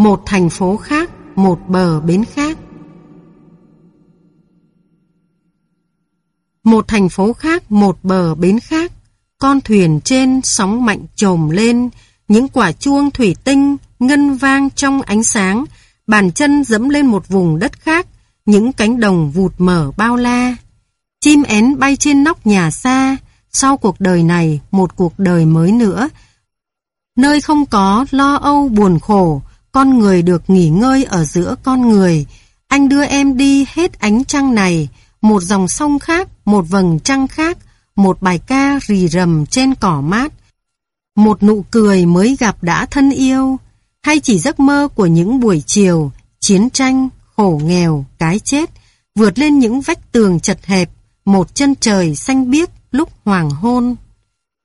Một thành phố khác, một bờ bến khác. Một thành phố khác, một bờ bến khác. Con thuyền trên sóng mạnh trồm lên, những quả chuông thủy tinh ngân vang trong ánh sáng, bàn chân dẫm lên một vùng đất khác, những cánh đồng vụt mở bao la. Chim én bay trên nóc nhà xa, sau cuộc đời này một cuộc đời mới nữa. Nơi không có lo âu buồn khổ, con người được nghỉ ngơi ở giữa con người. Anh đưa em đi hết ánh trăng này, một dòng sông khác, một vầng trăng khác, một bài ca rì rầm trên cỏ mát. Một nụ cười mới gặp đã thân yêu, hay chỉ giấc mơ của những buổi chiều, chiến tranh, khổ nghèo, cái chết, vượt lên những vách tường chật hẹp, một chân trời xanh biếc lúc hoàng hôn.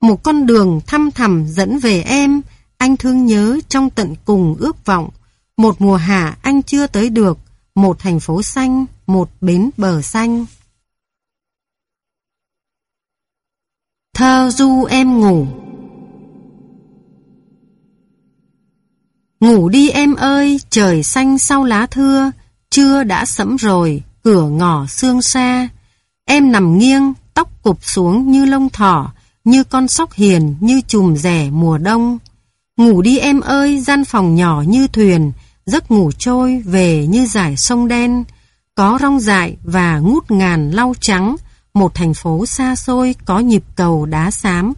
Một con đường thăm thẳm dẫn về em, anh thương nhớ trong tận cùng ước vọng. Một mùa hạ anh chưa tới được, một thành phố xanh, một bến bờ xanh. Thơ du em ngủ Ngủ đi em ơi, trời xanh sau lá thưa, trưa đã sẫm rồi, cửa ngỏ xương xa. Em nằm nghiêng, tóc cụp xuống như lông thỏ, như con sóc hiền, như chùm rẻ mùa đông. Ngủ đi em ơi, gian phòng nhỏ như thuyền, giấc ngủ trôi về như dải sông đen. Có rong dại và ngút ngàn lau trắng, một thành phố xa xôi có nhịp cầu đá xám.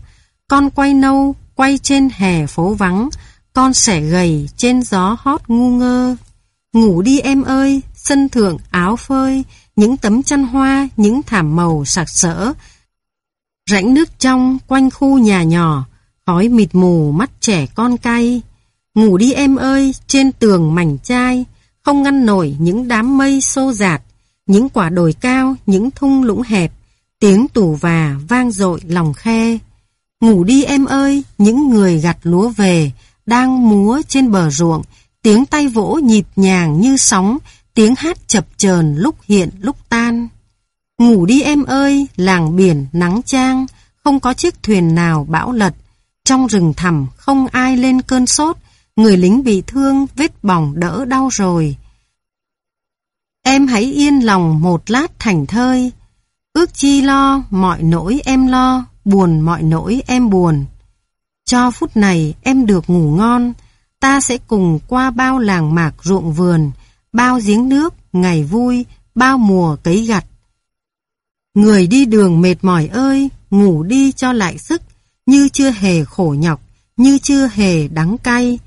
Con quay nâu, quay trên hè phố vắng, con sẻ gầy trên gió hót ngu ngơ. Ngủ đi em ơi, sân thượng áo phơi, những tấm chăn hoa, những thảm màu sặc sỡ. Rãnh nước trong quanh khu nhà nhỏ, khói mịt mù mắt trẻ con cay. Ngủ đi em ơi, trên tường mảnh chai, không ngăn nổi những đám mây xô dạt, những quả đồi cao, những thung lũng hẹp, tiếng tù và vang dội lòng khe. Ngủ đi em ơi, những người gặt lúa về, đang múa trên bờ ruộng, tiếng tay vỗ nhịp nhàng như sóng, tiếng hát chập chờn lúc hiện lúc tan. Ngủ đi em ơi, làng biển nắng trang, không có chiếc thuyền nào bão lật. Trong rừng thẳm không ai lên cơn sốt, người lính bị thương vết bỏng đỡ đau rồi. Em hãy yên lòng một lát thành thơi, ước chi lo mọi nỗi em lo, buồn mọi nỗi em buồn. Cho phút này em được ngủ ngon, ta sẽ cùng qua bao làng mạc ruộng vườn, bao giếng nước, ngày vui, bao mùa cấy gặt. Người đi đường mệt mỏi ơi, ngủ đi cho lại sức, như chưa hề khổ nhọc, như chưa hề đắng cay.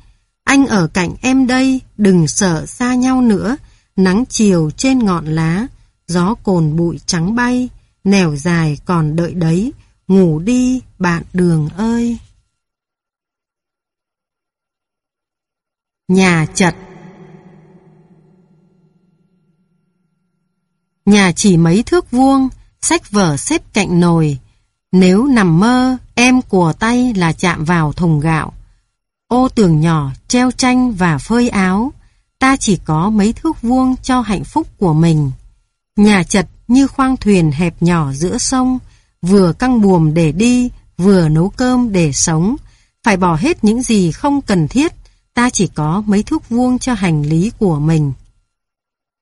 Anh ở cạnh em đây, đừng sợ xa nhau nữa, nắng chiều trên ngọn lá, gió cồn bụi trắng bay, nẻo dài còn đợi đấy, ngủ đi bạn đường ơi. Nhà chật Nhà chỉ mấy thước vuông, sách vở xếp cạnh nồi. Nếu nằm mơ, em của tay là chạm vào thùng gạo. Ô tường nhỏ, treo tranh và phơi áo. Ta chỉ có mấy thước vuông cho hạnh phúc của mình. Nhà chật như khoang thuyền hẹp nhỏ giữa sông, vừa căng buồm để đi, vừa nấu cơm để sống. Phải bỏ hết những gì không cần thiết, ta chỉ có mấy thước vuông cho hành lý của mình.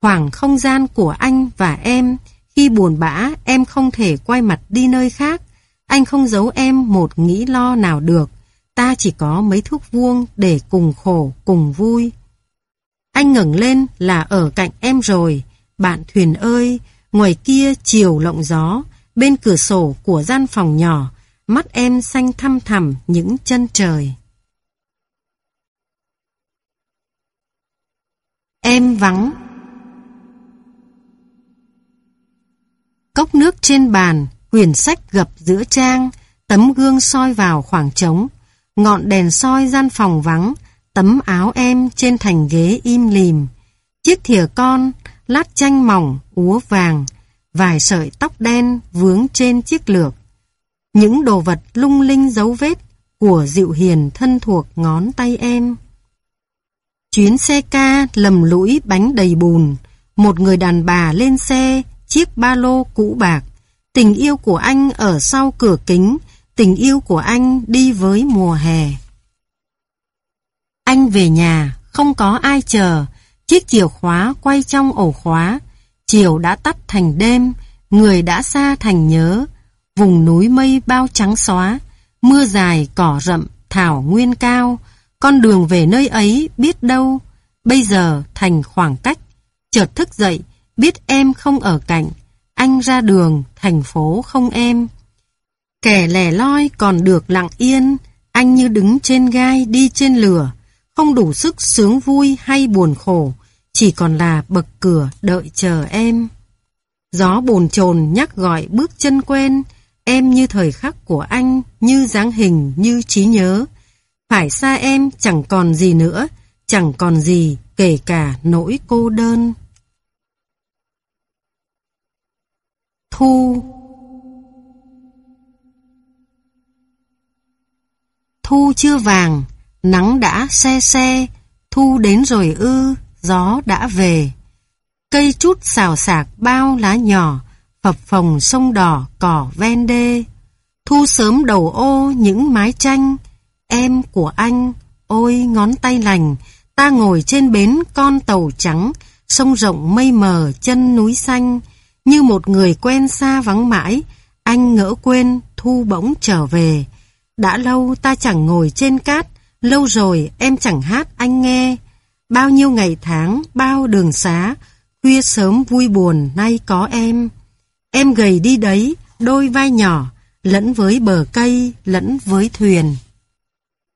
Khoảng không gian của anh và em, khi buồn bã em không thể quay mặt đi nơi khác, anh không giấu em một nghĩ lo nào được, ta chỉ có mấy thước vuông để cùng khổ, cùng vui. Anh ngẩng lên là ở cạnh em rồi, bạn thuyền ơi, ngoài kia chiều lộng gió, bên cửa sổ của gian phòng nhỏ, mắt em xanh thăm thẳm những chân trời. Em vắng Cốc nước trên bàn, quyển sách gập giữa trang, tấm gương soi vào khoảng trống, ngọn đèn soi gian phòng vắng, tấm áo em trên thành ghế im lìm, chiếc thìa con, lát chanh mỏng, úa vàng, vài sợi tóc đen vướng trên chiếc lược. Những đồ vật lung linh dấu vết của dịu hiền thân thuộc ngón tay em. Chuyến xe ca lầm lũi bánh đầy bùn, một người đàn bà lên xe, chiếc ba lô cũ bạc. Tình yêu của anh ở sau cửa kính, tình yêu của anh đi với mùa hè. Anh về nhà, không có ai chờ. Chiếc chìa khóa quay trong ổ khóa. Chiều đã tắt thành đêm, người đã xa thành nhớ. Vùng núi mây bao trắng xóa, mưa dài cỏ rậm, thảo nguyên cao. Con đường về nơi ấy biết đâu, bây giờ thành khoảng cách. Chợt thức dậy, biết em không ở cạnh. Anh ra đường, thành phố không em. Kẻ lẻ loi còn được lặng yên, anh như đứng trên gai đi trên lửa, không đủ sức sướng vui hay buồn khổ, chỉ còn là bậc cửa đợi chờ em. Gió bồn chồn nhắc gọi bước chân quen, em như thời khắc của anh, như dáng hình, như trí nhớ. Phải xa em chẳng còn gì nữa, chẳng còn gì kể cả nỗi cô đơn. Thu Thu chưa vàng, nắng đã xe xe, thu đến rồi ư, gió đã về. Cây chút xào xạc bao lá nhỏ, phập phồng sông đỏ cỏ ven đê. Thu sớm đầu ô những mái tranh, em của anh, ôi ngón tay lành, ta ngồi trên bến con tàu trắng, sông rộng mây mờ chân núi xanh, như một người quen xa vắng mãi, anh ngỡ quên, thu bỗng trở về. Đã lâu ta chẳng ngồi trên cát, lâu rồi em chẳng hát anh nghe. Bao nhiêu ngày tháng, bao đường xá, khuya sớm vui buồn nay có em. Em gầy đi đấy, đôi vai nhỏ, lẫn với bờ cây, lẫn với thuyền.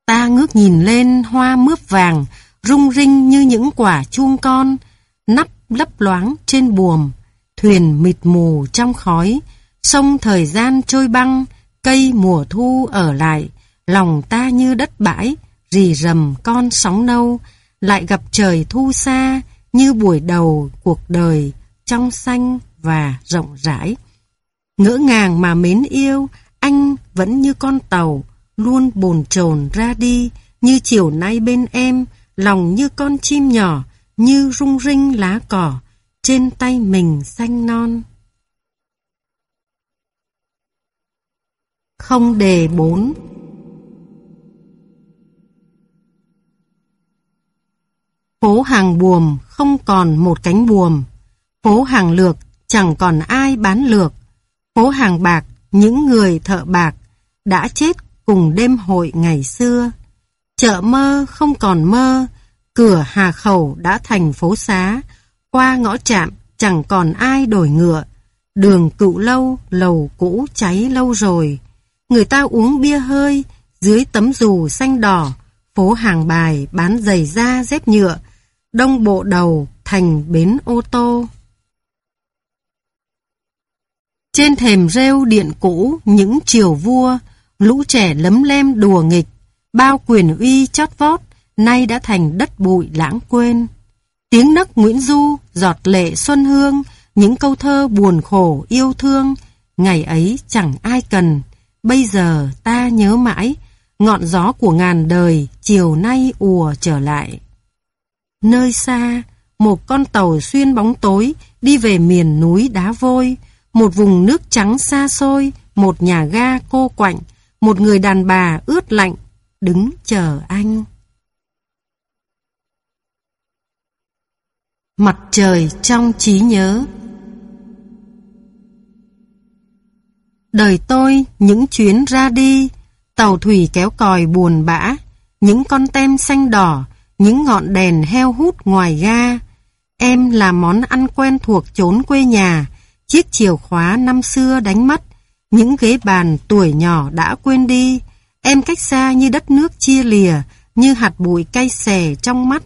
Ta ngước nhìn lên hoa mướp vàng, rung rinh như những quả chuông con, nắp lấp loáng trên buồm, thuyền mịt mù trong khói, sông thời gian trôi băng, Cây mùa thu ở lại, lòng ta như đất bãi, rì rầm con sóng nâu, lại gặp trời thu xa như buổi đầu cuộc đời trong xanh và rộng rãi. Ngỡ ngàng mà mến yêu, anh vẫn như con tàu, luôn bồn chồn ra đi, như chiều nay bên em, lòng như con chim nhỏ, như rung rinh lá cỏ, trên tay mình xanh non. Không đề bốn Phố hàng buồm không còn một cánh buồm. Phố hàng lược chẳng còn ai bán lược. Phố hàng bạc những người thợ bạc đã chết cùng đêm hội ngày xưa. Chợ mơ không còn mơ, cửa Hà Khẩu đã thành phố xá. Qua ngõ trạm chẳng còn ai đổi ngựa. Đường cựu lâu, lầu cũ cháy lâu rồi người ta uống bia hơi dưới tấm dù xanh đỏ, phố hàng bài bán giày da dép nhựa, đông bộ đầu thành bến ô tô. Trên thềm rêu điện cũ những triều vua, lũ trẻ lấm lem đùa nghịch, bao quyền uy chót vót, nay đã thành đất bụi lãng quên. Tiếng nấc Nguyễn Du, giọt lệ xuân hương, những câu thơ buồn khổ yêu thương, ngày ấy chẳng ai cần, Bây giờ ta nhớ mãi, ngọn gió của ngàn đời chiều nay ùa trở lại. Nơi xa, một con tàu xuyên bóng tối đi về miền núi đá vôi, một vùng nước trắng xa xôi, một nhà ga cô quạnh, một người đàn bà ướt lạnh, đứng chờ anh. Mặt trời trong trí nhớ Đời tôi những chuyến ra đi, tàu thủy kéo còi buồn bã, những con tem xanh đỏ, những ngọn đèn heo hút ngoài ga. Em là món ăn quen thuộc chốn quê nhà, chiếc chìa khóa năm xưa đánh mất, những ghế bàn tuổi nhỏ đã quên đi. Em cách xa như đất nước chia lìa, như hạt bụi cay xè trong mắt.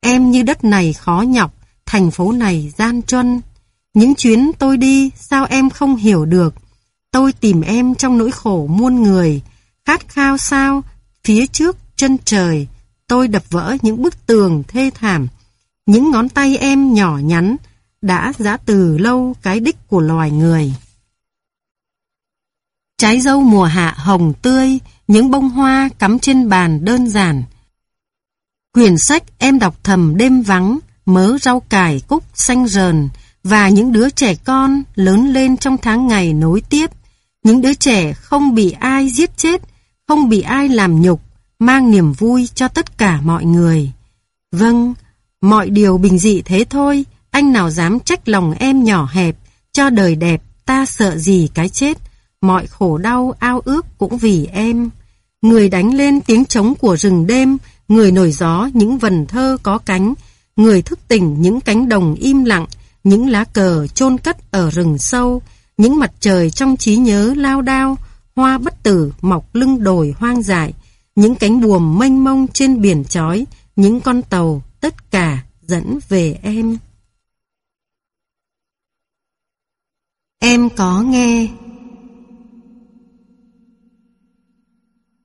Em như đất này khó nhọc, thành phố này gian truân. Những chuyến tôi đi, sao em không hiểu được? Tôi tìm em trong nỗi khổ muôn người, khát khao sao, phía trước chân trời, tôi đập vỡ những bức tường thê thảm. Những ngón tay em nhỏ nhắn, đã giã từ lâu cái đích của loài người. Trái dâu mùa hạ hồng tươi, những bông hoa cắm trên bàn đơn giản. Quyển sách em đọc thầm đêm vắng, mớ rau cải cúc xanh rờn, và những đứa trẻ con lớn lên trong tháng ngày nối tiếp. Những đứa trẻ không bị ai giết chết, không bị ai làm nhục, mang niềm vui cho tất cả mọi người. Vâng, mọi điều bình dị thế thôi, anh nào dám trách lòng em nhỏ hẹp, cho đời đẹp, ta sợ gì cái chết, mọi khổ đau ao ước cũng vì em. Người đánh lên tiếng trống của rừng đêm, người nổi gió những vần thơ có cánh, người thức tỉnh những cánh đồng im lặng, những lá cờ chôn cất ở rừng sâu, những mặt trời trong trí nhớ lao đao, hoa bất tử mọc lưng đồi hoang dại, những cánh buồm mênh mông trên biển chói, những con tàu, tất cả dẫn về em. Em có nghe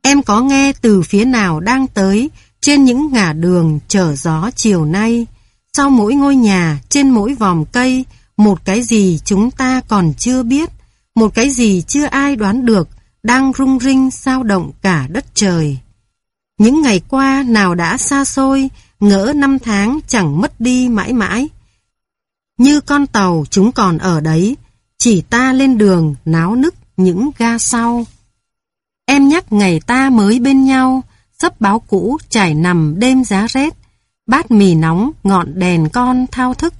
Em có nghe từ phía nào đang tới trên những ngả đường chở gió chiều nay. Sau mỗi ngôi nhà, trên mỗi vòm cây, một cái gì chúng ta còn chưa biết, một cái gì chưa ai đoán được, đang rung rinh sao động cả đất trời. Những ngày qua nào đã xa xôi, ngỡ năm tháng chẳng mất đi mãi mãi. Như con tàu chúng còn ở đấy, chỉ ta lên đường náo nức những ga sau. Em nhắc ngày ta mới bên nhau, sấp báo cũ trải nằm đêm giá rét, bát mì nóng ngọn đèn con thao thức,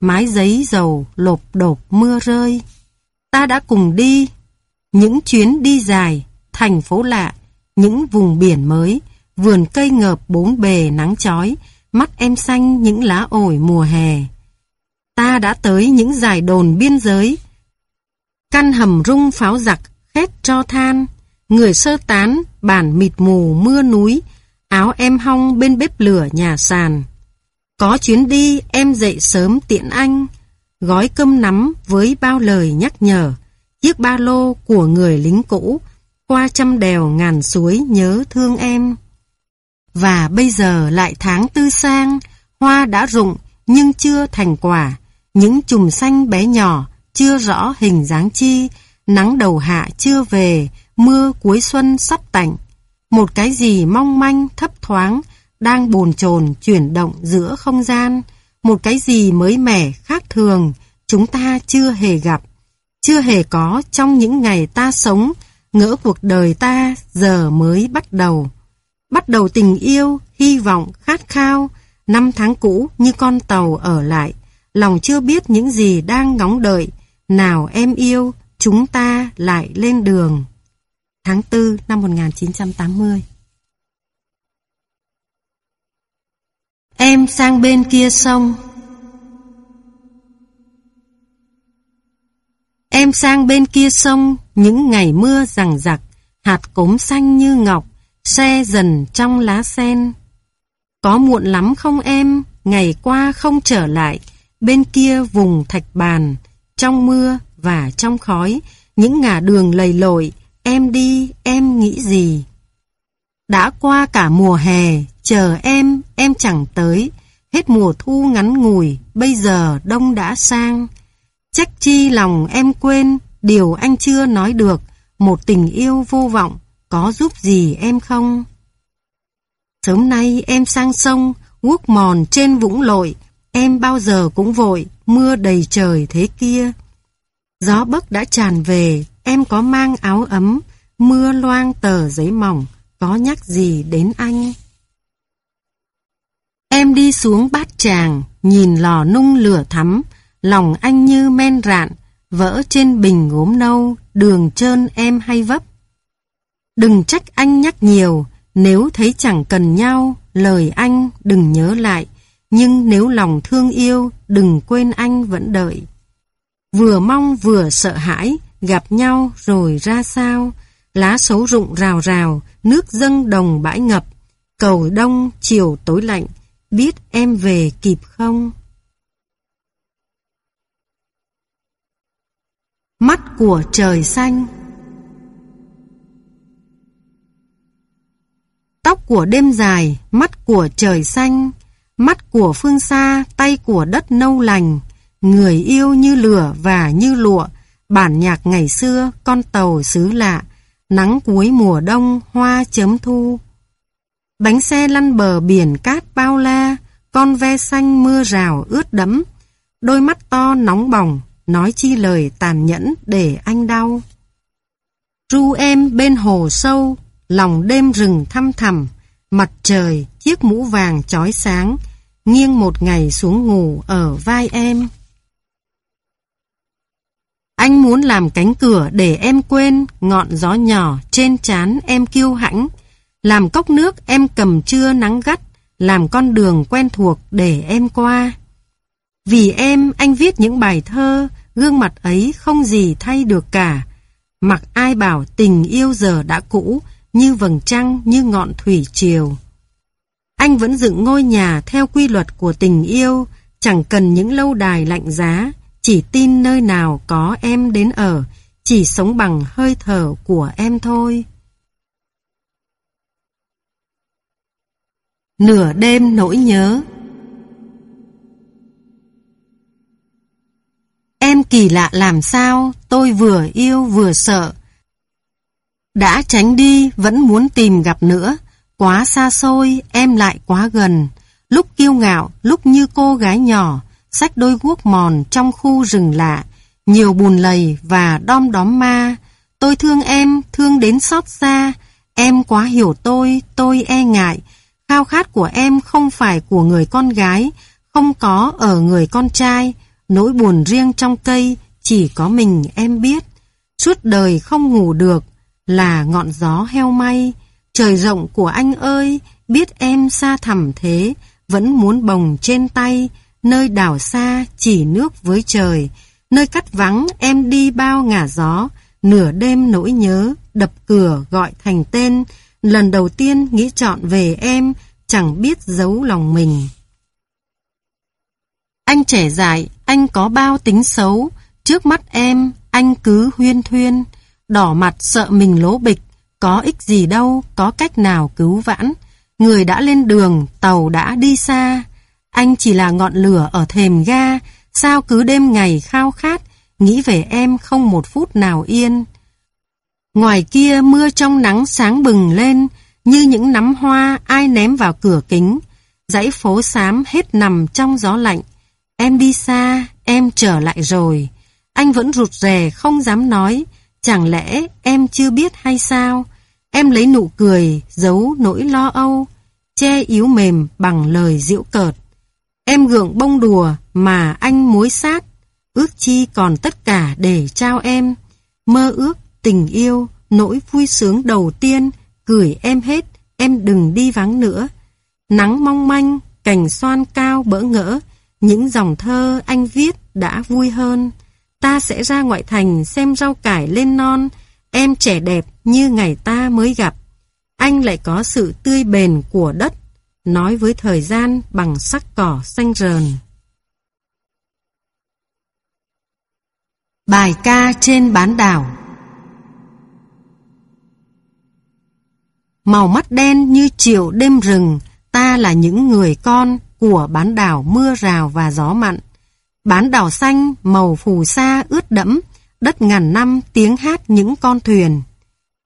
mái giấy dầu lộp đột mưa rơi. Ta đã cùng đi, những chuyến đi dài, thành phố lạ, những vùng biển mới, vườn cây ngợp bốn bề nắng chói, mắt em xanh những lá ổi mùa hè. Ta đã tới những giải đồn biên giới, căn hầm rung pháo giặc, khét cho than, người sơ tán, bản mịt mù mưa núi, áo em hong bên bếp lửa nhà sàn. Có chuyến đi em dậy sớm tiện anh, gói cơm nắm với bao lời nhắc nhở, chiếc ba lô của người lính cũ, qua trăm đèo ngàn suối nhớ thương em. Và bây giờ lại tháng tư sang, hoa đã rụng nhưng chưa thành quả, những chùm xanh bé nhỏ chưa rõ hình dáng chi, nắng đầu hạ chưa về, mưa cuối xuân sắp tạnh. Một cái gì mong manh, thấp thoáng, đang bồn chồn chuyển động giữa không gian. Một cái gì mới mẻ, khác thường, chúng ta chưa hề gặp, chưa hề có trong những ngày ta sống, ngỡ cuộc đời ta giờ mới bắt đầu. Bắt đầu tình yêu, hy vọng, khát khao, năm tháng cũ như con tàu ở lại, lòng chưa biết những gì đang ngóng đợi, nào em yêu, chúng ta lại lên đường. Tháng 4 năm 1980 Em sang bên kia sông. Em sang bên kia sông, Những ngày mưa rằng rặc, Hạt cốm xanh như ngọc, Xe dần trong lá sen. Có muộn lắm không em? Ngày qua không trở lại. Bên kia vùng thạch bàn, Trong mưa và trong khói, Những ngả đường lầy lội Em đi, em nghĩ gì? Đã qua cả mùa hè, Chờ em em chẳng tới. Hết mùa thu ngắn ngủi, Bây giờ đông đã sang. Chắc chi lòng em quên, Điều anh chưa nói được. Một tình yêu vô vọng, Có giúp gì em không? Sớm nay em sang sông, Guốc mòn trên vũng lội. Em bao giờ cũng vội, Mưa đầy trời thế kia. Gió bấc đã tràn về Em có mang áo ấm, Mưa loang tờ giấy mỏng, Có nhắc gì đến anh? Em đi xuống bát tràng, Nhìn lò nung lửa thắm, Lòng anh như men rạn, Vỡ trên bình gốm nâu, Đường trơn em hay vấp. Đừng trách anh nhắc nhiều, Nếu thấy chẳng cần nhau, Lời anh đừng nhớ lại, Nhưng nếu lòng thương yêu, Đừng quên anh vẫn đợi. Vừa mong vừa sợ hãi Gặp nhau rồi ra sao. Lá xấu rụng rào rào Nước dâng đồng bãi ngập. Cầu đông chiều tối lạnh. Biết em về kịp không? Mắt của trời xanh. Tóc của đêm dài, mắt của trời xanh, mắt của phương xa, tay của đất nâu lành, người yêu như lửa và như lụa, bản nhạc ngày xưa, con tàu xứ lạ, nắng cuối mùa đông, hoa chấm thu. Bánh xe lăn bờ biển cát bao la, con ve xanh mưa rào ướt đẫm, đôi mắt to nóng bỏng, nói chi lời tàn nhẫn để anh đau. Ru em bên hồ sâu, lòng đêm rừng thăm thầm, mặt trời, chiếc mũ vàng chói sáng, nghiêng một ngày xuống ngủ ở vai em. Anh muốn làm cánh cửa để em quên ngọn gió nhỏ trên trán em kiêu hãnh, làm cốc nước em cầm trưa nắng gắt, làm con đường quen thuộc để em qua. Vì em, anh viết những bài thơ, gương mặt ấy không gì thay được cả. Mặc ai bảo tình yêu giờ đã cũ, như vầng trăng, như ngọn thủy triều. Anh vẫn dựng ngôi nhà theo quy luật của tình yêu, chẳng cần những lâu đài lạnh giá, chỉ tin nơi nào có em đến ở, chỉ sống bằng hơi thở của em thôi. Nửa đêm nỗi nhớ Em kỳ lạ làm sao, tôi vừa yêu vừa sợ. Đã tránh đi, vẫn muốn tìm gặp nữa. Quá xa xôi, em lại quá gần. Lúc kiêu ngạo, lúc như cô gái nhỏ, sách đôi guốc mòn trong khu rừng lạ, nhiều bùn lầy và đom đóm ma. Tôi thương em, thương đến xót xa. Em quá hiểu tôi, tôi e ngại. Khao khát của em không phải của người con gái, không có ở người con trai. Nỗi buồn riêng trong cây chỉ có mình em biết. Suốt đời không ngủ được là ngọn gió heo may. Trời rộng của anh ơi, biết em xa thẳm thế, vẫn muốn bồng trên tay, nơi đảo xa chỉ nước với trời, nơi cắt vắng em đi bao ngả gió, nửa đêm nỗi nhớ, đập cửa gọi thành tên, lần đầu tiên nghĩ chọn về em, chẳng biết giấu lòng mình. Anh trẻ dại, anh có bao tính xấu, trước mắt em, anh cứ huyên thuyên, đỏ mặt sợ mình lố bịch, có ích gì đâu, có cách nào cứu vãn. Người đã lên đường, tàu đã đi xa. Anh chỉ là ngọn lửa ở thềm ga, sao cứ đêm ngày khao khát, nghĩ về em không một phút nào yên. Ngoài kia mưa trong nắng sáng bừng lên, như những nắm hoa ai ném vào cửa kính. Dãy phố xám hết nằm trong gió lạnh. Em đi xa, em trở lại rồi. Anh vẫn rụt rè không dám nói, chẳng lẽ em chưa biết hay sao? Em lấy nụ cười, giấu nỗi lo âu, che yếu mềm bằng lời diễu cợt. Em gượng bông đùa mà anh mối sát, ước chi còn tất cả để trao em. Mơ ước, tình yêu, nỗi vui sướng đầu tiên, gửi em hết, em đừng đi vắng nữa. Nắng mong manh, cành xoan cao bỡ ngỡ, những dòng thơ anh viết đã vui hơn. Ta sẽ ra ngoại thành xem rau cải lên non, em trẻ đẹp như ngày ta mới gặp. Anh lại có sự tươi bền của đất, nói với thời gian bằng sắc cỏ xanh rờn. Bài ca trên bán đảo Màu mắt đen như chiều đêm rừng, ta là những người con của bán đảo mưa rào và gió mặn. Bán đảo xanh, màu phù sa ướt đẫm, đất ngàn năm tiếng hát những con thuyền.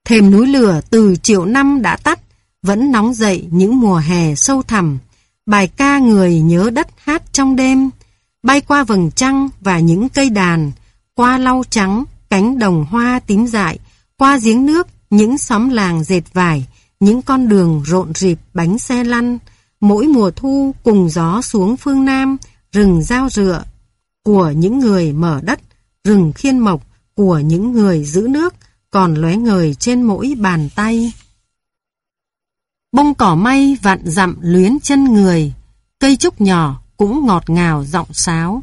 Thềm núi lửa từ triệu năm đã tắt, vẫn nóng dậy những mùa hè sâu thẳm. Bài ca người nhớ đất hát trong đêm, bay qua vầng trăng và những cây đàn, qua lau trắng, cánh đồng hoa tím dại, qua giếng nước, những xóm làng dệt vải, những con đường rộn rịp bánh xe lăn, mỗi mùa thu cùng gió xuống phương Nam, rừng giao rựa của những người mở đất, rừng khiên mộc của những người giữ nước, còn lóe ngời trên mỗi bàn tay. Bông cỏ may vạn dặm luyến chân người, cây trúc nhỏ cũng ngọt ngào giọng sáo,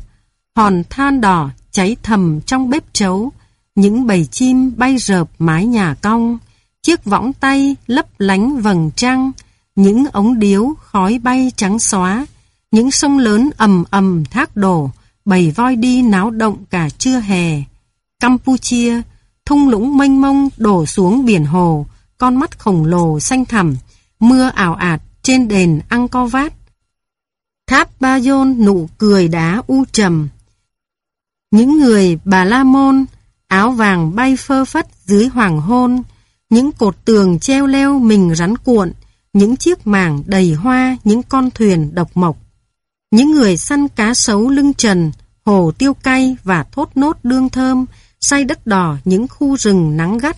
hòn than đỏ cháy thầm trong bếp chấu, những bầy chim bay rợp mái nhà cong, chiếc võng tay lấp lánh vầng trăng, những ống điếu khói bay trắng xóa, những sông lớn ầm ầm thác đổ, bầy voi đi náo động cả trưa hè. Campuchia, thung lũng mênh mông đổ xuống biển hồ, con mắt khổng lồ xanh thẳm, mưa ảo ạt trên đền Angkor Wat. Tháp Ba Yôn nụ cười đá u trầm. Những người Bà La Môn, áo vàng bay phơ phất dưới hoàng hôn, những cột tường treo leo mình rắn cuộn, những chiếc mảng đầy hoa, những con thuyền độc mộc. Những người săn cá sấu lưng trần, hồ tiêu cay và thốt nốt đương thơm, say đất đỏ những khu rừng nắng gắt.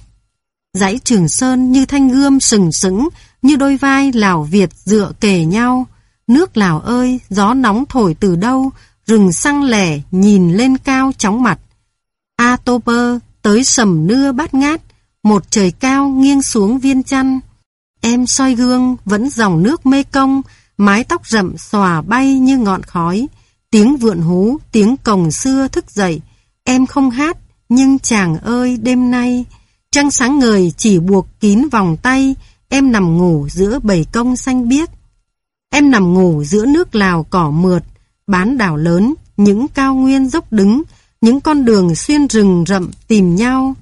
Dãy Trường Sơn như thanh gươm sừng sững, như đôi vai Lào Việt dựa kề nhau. Nước Lào ơi, gió nóng thổi từ đâu, rừng xăng lẻ nhìn lên cao chóng mặt. A Tô Bơ tới sầm nưa bát ngát, một trời cao nghiêng xuống viên chăn. Em soi gương vẫn dòng nước mê công, mái tóc rậm xòa bay như ngọn khói. Tiếng vượn hú, tiếng cồng xưa thức dậy. Em không hát, nhưng chàng ơi đêm nay, trăng sáng ngời chỉ buộc kín vòng tay, em nằm ngủ giữa bầy công xanh biếc. Em nằm ngủ giữa nước Lào cỏ mượt, bán đảo lớn, những cao nguyên dốc đứng, những con đường xuyên rừng rậm tìm nhau.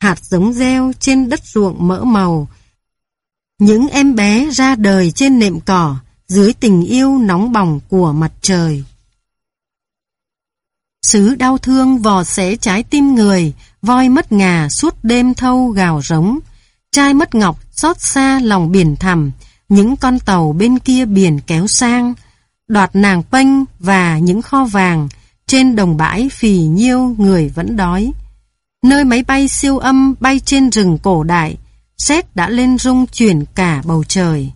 Hạt giống gieo trên đất ruộng mỡ màu. Những em bé ra đời trên nệm cỏ, dưới tình yêu nóng bỏng của mặt trời. Sứ đau thương vò xé trái tim người, voi mất ngà suốt đêm thâu gào rống. Trai mất ngọc xót xa lòng biển thẳm, những con tàu bên kia biển kéo sang. Đoạt nàng pênh và những kho vàng, trên đồng bãi phì nhiêu người vẫn đói. Nơi máy bay siêu âm bay trên rừng cổ đại, xét đã lên rung chuyển cả bầu trời.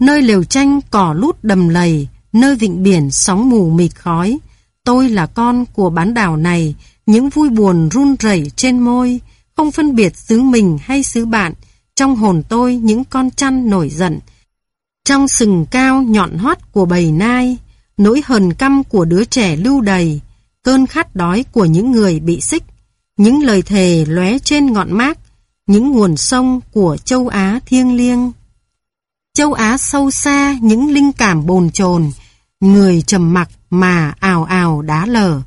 Nơi liều tranh cỏ lút đầm lầy, nơi vịnh biển sóng mù mịt khói, Tôi là con của bán đảo này, những vui buồn run rẩy trên môi, không phân biệt xứ mình hay xứ bạn, trong hồn tôi những con chăn nổi giận. Trong sừng cao nhọn hoắt của bầy nai, nỗi hờn căm của đứa trẻ lưu đầy, cơn khát đói của những người bị xích, những lời thề lóe trên ngọn mác, những nguồn sông của châu Á thiêng liêng. Châu Á sâu xa những linh cảm bồn chồn, người trầm mặc mà ào ào đá lở.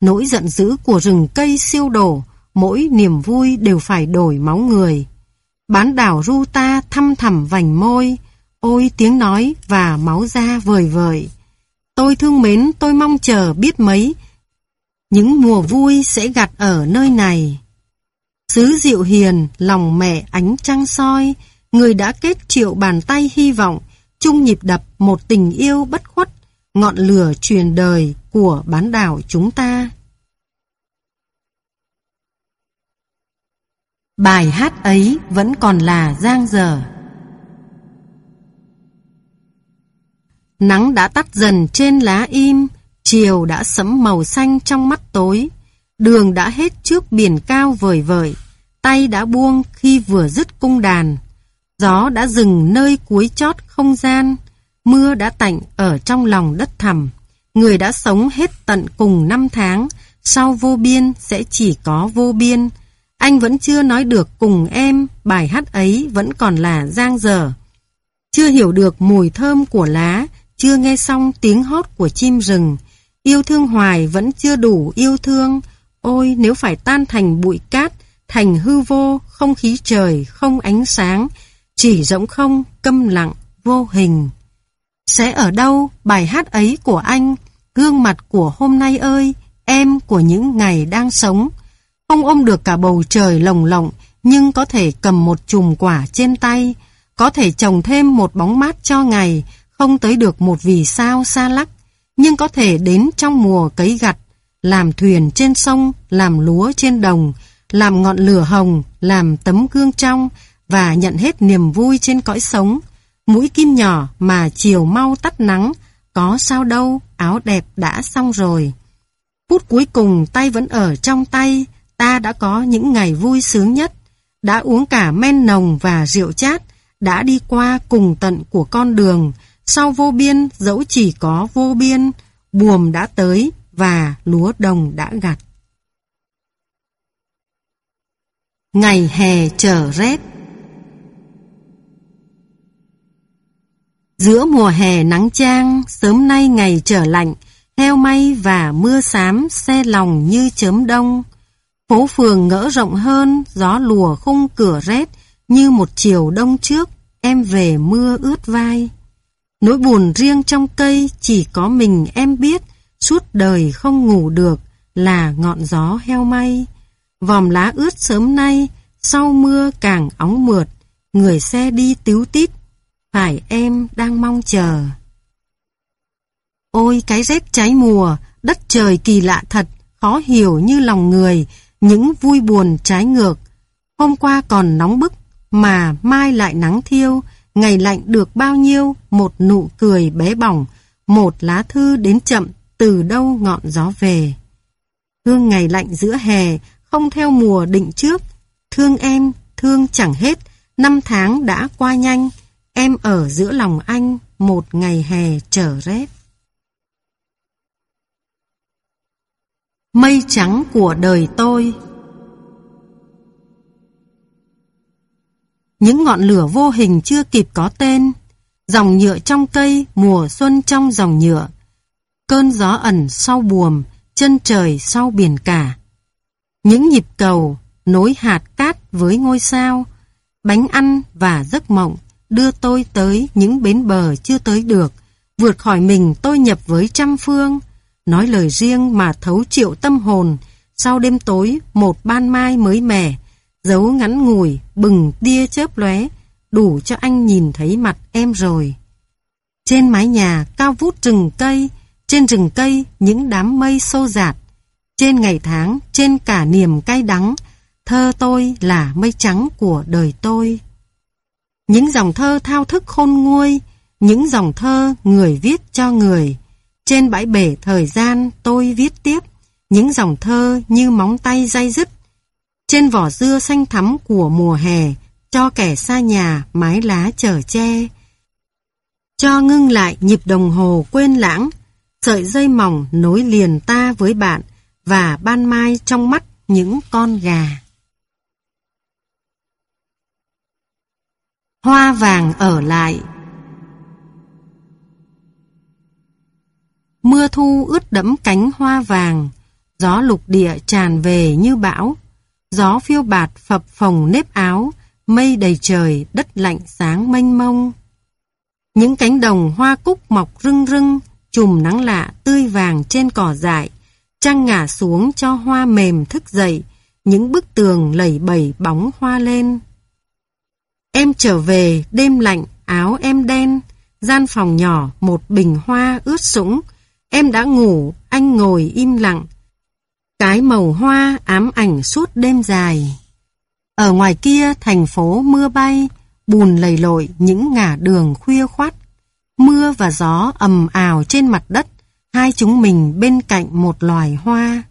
Nỗi giận dữ của rừng cây siêu đổ, mỗi niềm vui đều phải đổi máu người. Bán đảo Ruta thăm thẳm vành môi, ôi tiếng nói và máu da vời vời. Tôi thương mến, tôi mong chờ biết mấy. Những mùa vui sẽ gặt ở nơi này. Sứ dịu hiền, lòng mẹ ánh trăng soi, người đã kết triệu bàn tay hy vọng, chung nhịp đập một tình yêu bất khuất ngọn lửa truyền đời của bán đảo chúng ta. Bài hát ấy vẫn còn là giang dở. Nắng đã tắt dần trên lá im, chiều đã sẫm màu xanh trong mắt tối, đường đã hết trước biển cao vời vợi, tay đã buông khi vừa dứt cung đàn, gió đã dừng nơi cuối chót không gian, Mưa đã tạnh ở trong lòng đất thẳm. Người đã sống hết tận cùng năm tháng, sau vô biên sẽ chỉ có vô biên. Anh vẫn chưa nói được cùng em, bài hát ấy vẫn còn là giang dở. Chưa hiểu được mùi thơm của lá, chưa nghe xong tiếng hót của chim rừng. Yêu thương hoài vẫn chưa đủ yêu thương. Ôi nếu phải tan thành bụi cát, thành hư vô, không khí trời, không ánh sáng, chỉ rỗng không, câm lặng, vô hình. Sẽ ở đâu bài hát ấy của anh, gương mặt của hôm nay ơi, em của những ngày đang sống. Không ôm được cả bầu trời lồng lộng, nhưng có thể cầm một chùm quả trên tay, có thể trồng thêm một bóng mát cho ngày, không tới được một vì sao xa lắc, nhưng có thể đến trong mùa cấy gặt, làm thuyền trên sông, làm lúa trên đồng, làm ngọn lửa hồng, làm tấm gương trong và nhận hết niềm vui trên cõi sống mũi kim nhỏ mà chiều mau tắt nắng, có sao đâu, áo đẹp đã xong rồi. Phút cuối cùng tay vẫn ở trong tay, ta đã có những ngày vui sướng nhất, đã uống cả men nồng và rượu chát, đã đi qua cùng tận của con đường, sau vô biên dẫu chỉ có vô biên, buồm đã tới và lúa đồng đã gặt. Ngày hè trở rét Giữa mùa hè nắng chang, sớm nay ngày trở lạnh, heo may và mưa xám xe lòng như chớm đông. Phố phường ngỡ rộng hơn, gió lùa khung cửa rét, như một chiều đông trước, em về mưa ướt vai. Nỗi buồn riêng trong cây chỉ có mình em biết, suốt đời không ngủ được, là ngọn gió heo may. Vòm lá ướt sớm nay, sau mưa càng óng mượt, người xe đi tíu tít, phải em đang mong chờ. Ôi cái rét cháy mùa, đất trời kỳ lạ thật, khó hiểu như lòng người, những vui buồn trái ngược. Hôm qua còn nóng bức, mà mai lại nắng thiêu, ngày lạnh được bao nhiêu, một nụ cười bé bỏng, một lá thư đến chậm, từ đâu ngọn gió về. Thương ngày lạnh giữa hè, không theo mùa định trước. Thương em, thương chẳng hết, năm tháng đã qua nhanh, em ở giữa lòng anh, một ngày hè trở rét. Mây trắng của đời tôi. Những ngọn lửa vô hình chưa kịp có tên Dòng nhựa trong cây, mùa xuân trong dòng nhựa Cơn gió ẩn sau buồm, chân trời sau biển cả. Những nhịp cầu, nối hạt cát với ngôi sao Bánh ăn và giấc mộng đưa tôi tới những bến bờ chưa tới được Vượt khỏi mình tôi nhập với trăm phương nói lời riêng mà thấu triệu tâm hồn, sau đêm tối một ban mai mới mẻ, dấu ngắn ngủi, bừng tia chớp lóe, đủ cho anh nhìn thấy mặt em rồi. Trên mái nhà cao vút rừng cây, trên rừng cây những đám mây xô dạt, trên ngày tháng, trên cả niềm cay đắng, thơ tôi là mây trắng của đời tôi. Những dòng thơ thao thức khôn nguôi, những dòng thơ người viết cho người, trên bãi bể thời gian tôi viết tiếp những dòng thơ như móng tay dây dứt. Trên vỏ dưa xanh thắm của mùa hè cho kẻ xa nhà mái lá chở che. Cho ngưng lại nhịp đồng hồ quên lãng, sợi dây mỏng nối liền ta với bạn và ban mai trong mắt những con gà. Hoa vàng ở lại Mưa thu ướt đẫm cánh hoa vàng, gió lục địa tràn về như bão. Gió phiêu bạt phập phồng nếp áo, mây đầy trời, đất lạnh sáng mênh mông. Những cánh đồng hoa cúc mọc rưng rưng, chùm nắng lạ tươi vàng trên cỏ dại, trăng ngả xuống cho hoa mềm thức dậy, những bức tường lẩy bẩy bóng hoa lên. Em trở về, đêm lạnh, áo em đen, gian phòng nhỏ, một bình hoa ướt sũng, Em đã ngủ, anh ngồi im lặng. Cái màu hoa ám ảnh suốt đêm dài. Ở ngoài kia thành phố mưa bay, bùn lầy lội những ngả đường khuya khoát. Mưa và gió ầm ào trên mặt đất, hai chúng mình bên cạnh một loài hoa.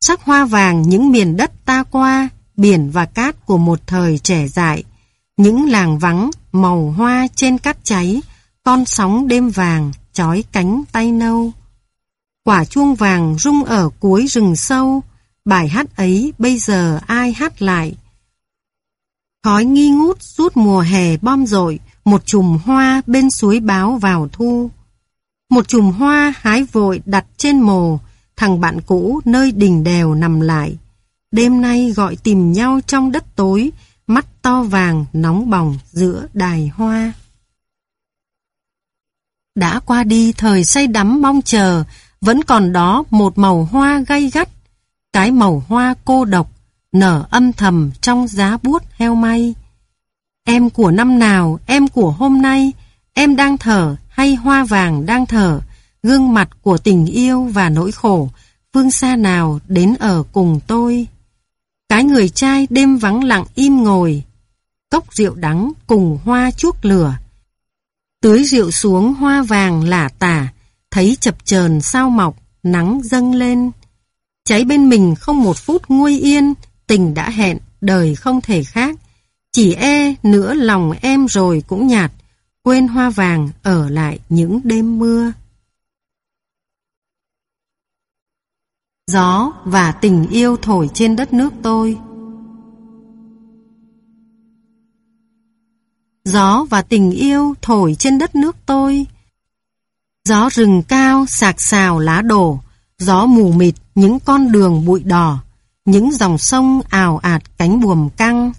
Sắc hoa vàng những miền đất ta qua, biển và cát của một thời trẻ dại. Những làng vắng, màu hoa trên cát cháy, con sóng đêm vàng, chói cánh tay nâu. Quả chuông vàng rung ở cuối rừng sâu, bài hát ấy bây giờ ai hát lại? Khói nghi ngút suốt mùa hè bom rội, một chùm hoa bên suối báo vào thu. Một chùm hoa hái vội đặt trên mồ, thằng bạn cũ nơi đỉnh đèo nằm lại. Đêm nay gọi tìm nhau trong đất tối, mắt to vàng nóng bỏng giữa đài hoa. Đã qua đi thời say đắm mong chờ, vẫn còn đó một màu hoa gay gắt, cái màu hoa cô độc, nở âm thầm trong giá buốt heo may. Em của năm nào, em của hôm nay, em đang thở hay hoa vàng đang thở, gương mặt của tình yêu và nỗi khổ, phương xa nào đến ở cùng tôi. Cái người trai đêm vắng lặng im ngồi, cốc rượu đắng cùng hoa chuốc lửa. Tưới rượu xuống hoa vàng lả tả, thấy chập chờn sao mọc, nắng dâng lên. Cháy bên mình không một phút nguôi yên, tình đã hẹn, đời không thể khác. Chỉ e nữa lòng em rồi cũng nhạt, quên hoa vàng ở lại những đêm mưa. Gió và tình yêu thổi trên đất nước tôi. Gió và tình yêu thổi trên đất nước tôi. Gió rừng cao sạc xào lá đổ, gió mù mịt những con đường bụi đỏ, những dòng sông ào ạt cánh buồm căng.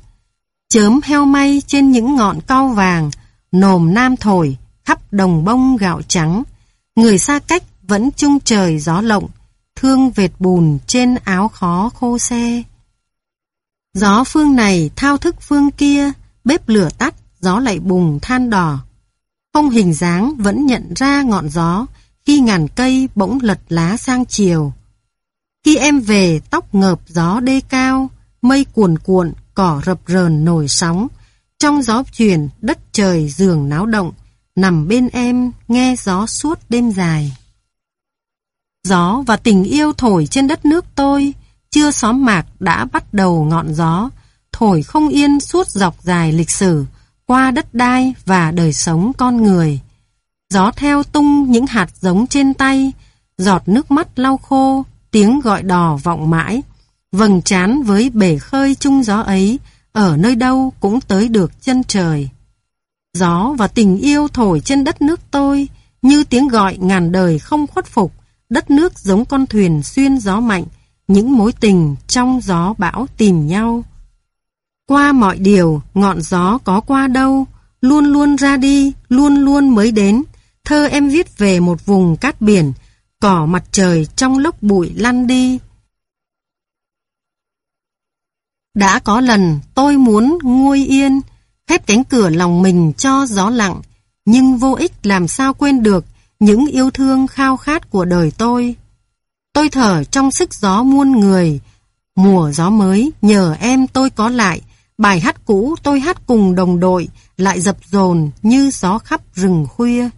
Chớm heo may trên những ngọn cao vàng, nồm nam thổi, khắp đồng bông gạo trắng. Người xa cách vẫn chung trời gió lộng, thương vệt bùn trên áo khó khô xe. Gió phương này thao thức phương kia, bếp lửa tắt, gió lại bùng than đỏ. Không hình dáng vẫn nhận ra ngọn gió khi ngàn cây bỗng lật lá sang chiều. Khi em về tóc ngợp gió đê cao, mây cuồn cuộn, cỏ rập rờn nổi sóng, Trong gió chuyển, đất trời giường náo động, nằm bên em, nghe gió suốt đêm dài. Gió và tình yêu thổi trên đất nước tôi, chưa xóm mạc đã bắt đầu ngọn gió, thổi không yên suốt dọc dài lịch sử, qua đất đai và đời sống con người. Gió theo tung những hạt giống trên tay, giọt nước mắt lau khô, tiếng gọi đò vọng mãi. Vầng trán với bể khơi chung gió ấy, ở nơi đâu cũng tới được chân trời. Gió và tình yêu thổi trên đất nước tôi, như tiếng gọi ngàn đời không khuất phục, đất nước giống con thuyền xuyên gió mạnh, những mối tình trong gió bão tìm nhau. Qua mọi điều, ngọn gió có qua đâu, luôn luôn ra đi, luôn luôn mới đến. Thơ em viết về một vùng cát biển, cỏ mặt trời trong lốc bụi lăn đi. Đã có lần tôi muốn nguôi yên, khép cánh cửa lòng mình cho gió lặng, nhưng vô ích làm sao quên được những yêu thương khao khát của đời tôi. Tôi thở trong sức gió muôn người, mùa gió mới nhờ em tôi có lại, bài hát cũ tôi hát cùng đồng đội, lại dập dồn như gió khắp rừng khuya.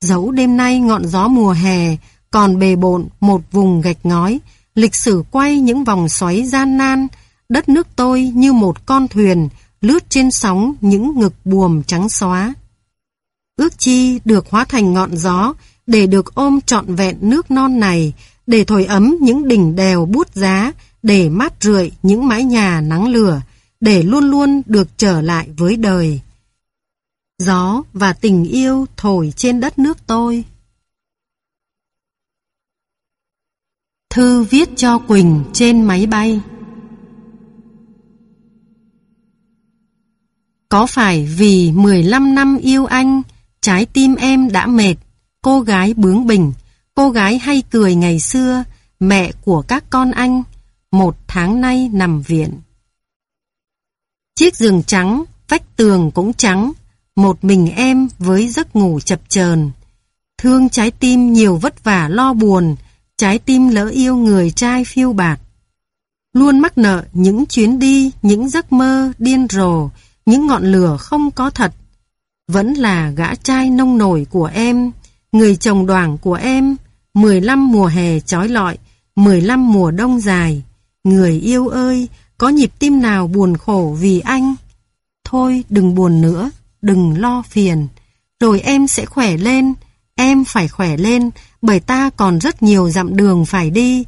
Dẫu đêm nay ngọn gió mùa hè, còn bề bộn một vùng gạch ngói, lịch sử quay những vòng xoáy gian nan, đất nước tôi như một con thuyền, lướt trên sóng những ngực buồm trắng xóa. Ước chi được hóa thành ngọn gió, để được ôm trọn vẹn nước non này, để thổi ấm những đỉnh đèo bút giá, để mát rượi những mái nhà nắng lửa, để luôn luôn được trở lại với đời. Gió và tình yêu thổi trên đất nước tôi. Thư viết cho Quỳnh trên máy bay Có phải vì 15 năm yêu anh, trái tim em đã mệt, cô gái bướng bỉnh, cô gái hay cười ngày xưa, mẹ của các con anh, một tháng nay nằm viện. Chiếc giường trắng, vách tường cũng trắng, một mình em với giấc ngủ chập chờn. Thương trái tim nhiều vất vả lo buồn, trái tim lỡ yêu người trai phiêu bạt. Luôn mắc nợ những chuyến đi, những giấc mơ điên rồ, những ngọn lửa không có thật. Vẫn là gã trai nông nổi của em, người chồng đoàn của em, 15 mùa hè trói lọi, 15 mùa đông dài. Người yêu ơi, có nhịp tim nào buồn khổ vì anh? Thôi đừng buồn nữa, đừng lo phiền. Rồi em sẽ khỏe lên, em phải khỏe lên, bởi ta còn rất nhiều dặm đường phải đi.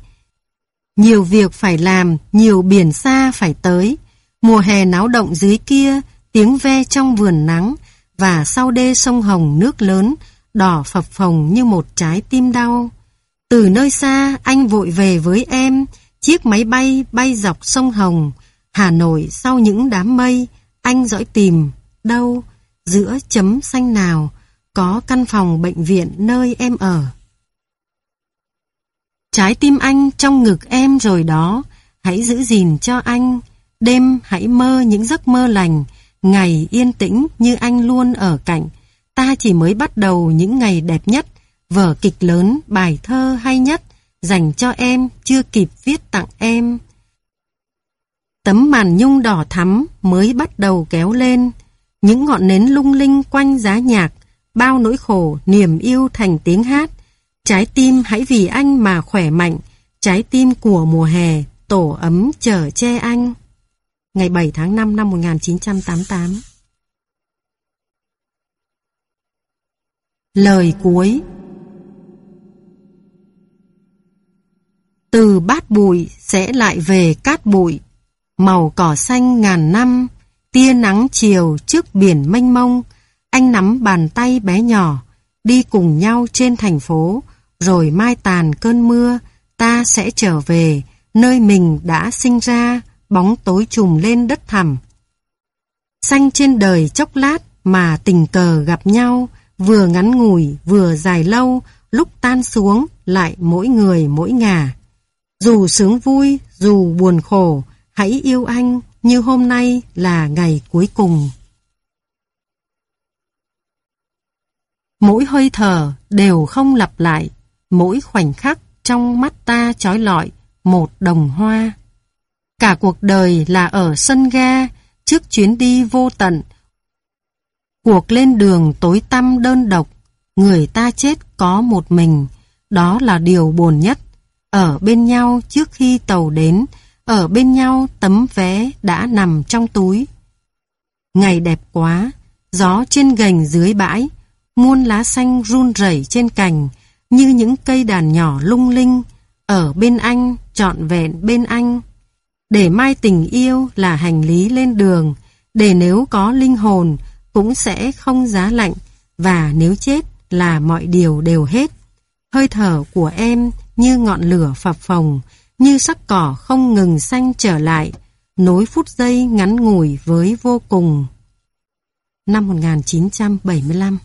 Nhiều việc phải làm, nhiều biển xa phải tới. Mùa hè náo động dưới kia, tiếng ve trong vườn nắng, và sau đê sông Hồng nước lớn, đỏ phập phồng như một trái tim đau. Từ nơi xa, anh vội về với em, chiếc máy bay bay dọc sông Hồng. Hà Nội sau những đám mây, anh dõi tìm, đâu, giữa chấm xanh nào, có căn phòng bệnh viện nơi em ở. Trái tim anh trong ngực em rồi đó, hãy giữ gìn cho anh. Đêm hãy mơ những giấc mơ lành, ngày yên tĩnh như anh luôn ở cạnh. Ta chỉ mới bắt đầu những ngày đẹp nhất, vở kịch lớn, bài thơ hay nhất, dành cho em, chưa kịp viết tặng em. Tấm màn nhung đỏ thắm mới bắt đầu kéo lên, những ngọn nến lung linh quanh giá nhạc, bao nỗi khổ, niềm yêu thành tiếng hát. Trái tim hãy vì anh mà khỏe mạnh, trái tim của mùa hè, tổ ấm chờ che anh. Ngày 7 tháng 5 năm 1988 Lời cuối Từ bát bụi sẽ lại về cát bụi, màu cỏ xanh ngàn năm, tia nắng chiều trước biển mênh mông, anh nắm bàn tay bé nhỏ, đi cùng nhau trên thành phố, rồi mai tàn cơn mưa, ta sẽ trở về nơi mình đã sinh ra, bóng tối trùm lên đất thẳm. Xanh trên đời chốc lát mà tình cờ gặp nhau, vừa ngắn ngủi vừa dài lâu, lúc tan xuống lại mỗi người mỗi ngả. Dù sướng vui, dù buồn khổ, hãy yêu anh như hôm nay là ngày cuối cùng. Mỗi hơi thở đều không lặp lại, mỗi khoảnh khắc trong mắt ta trói lọi một đồng hoa. Cả cuộc đời là ở sân ga, trước chuyến đi vô tận. Cuộc lên đường tối tăm đơn độc, người ta chết có một mình, đó là điều buồn nhất. Ở bên nhau trước khi tàu đến, ở bên nhau tấm vé đã nằm trong túi. Ngày đẹp quá, gió trên gành dưới bãi, muôn lá xanh run rẩy trên cành, như những cây đàn nhỏ lung linh, ở bên anh, trọn vẹn bên anh. Để mai tình yêu là hành lý lên đường, để nếu có linh hồn cũng sẽ không giá lạnh, và nếu chết là mọi điều đều hết. Hơi thở của em như ngọn lửa phập phồng, như sắc cỏ không ngừng xanh trở lại, nối phút giây ngắn ngủi với vô cùng. Năm 1975